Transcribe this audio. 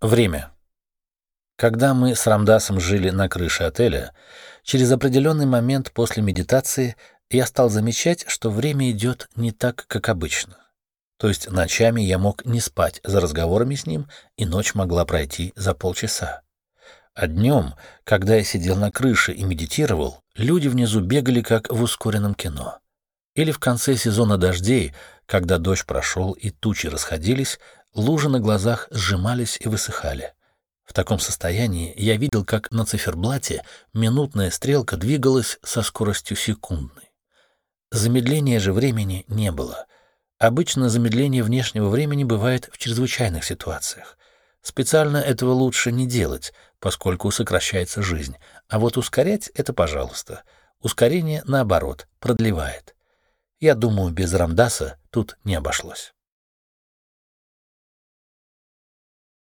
Время. Когда мы с Рамдасом жили на крыше отеля, через определенный момент после медитации я стал замечать, что время идет не так, как обычно. То есть ночами я мог не спать за разговорами с ним, и ночь могла пройти за полчаса. А днем, когда я сидел на крыше и медитировал, люди внизу бегали, как в ускоренном кино. Или в конце сезона дождей, когда дождь прошел и тучи расходились, лужи на глазах сжимались и высыхали. В таком состоянии я видел, как на циферблате минутная стрелка двигалась со скоростью секундной. Замедления же времени не было. Обычно замедление внешнего времени бывает в чрезвычайных ситуациях. Специально этого лучше не делать, поскольку сокращается жизнь. А вот ускорять — это пожалуйста. Ускорение, наоборот, продлевает. Я думаю, без Рамдаса тут не обошлось.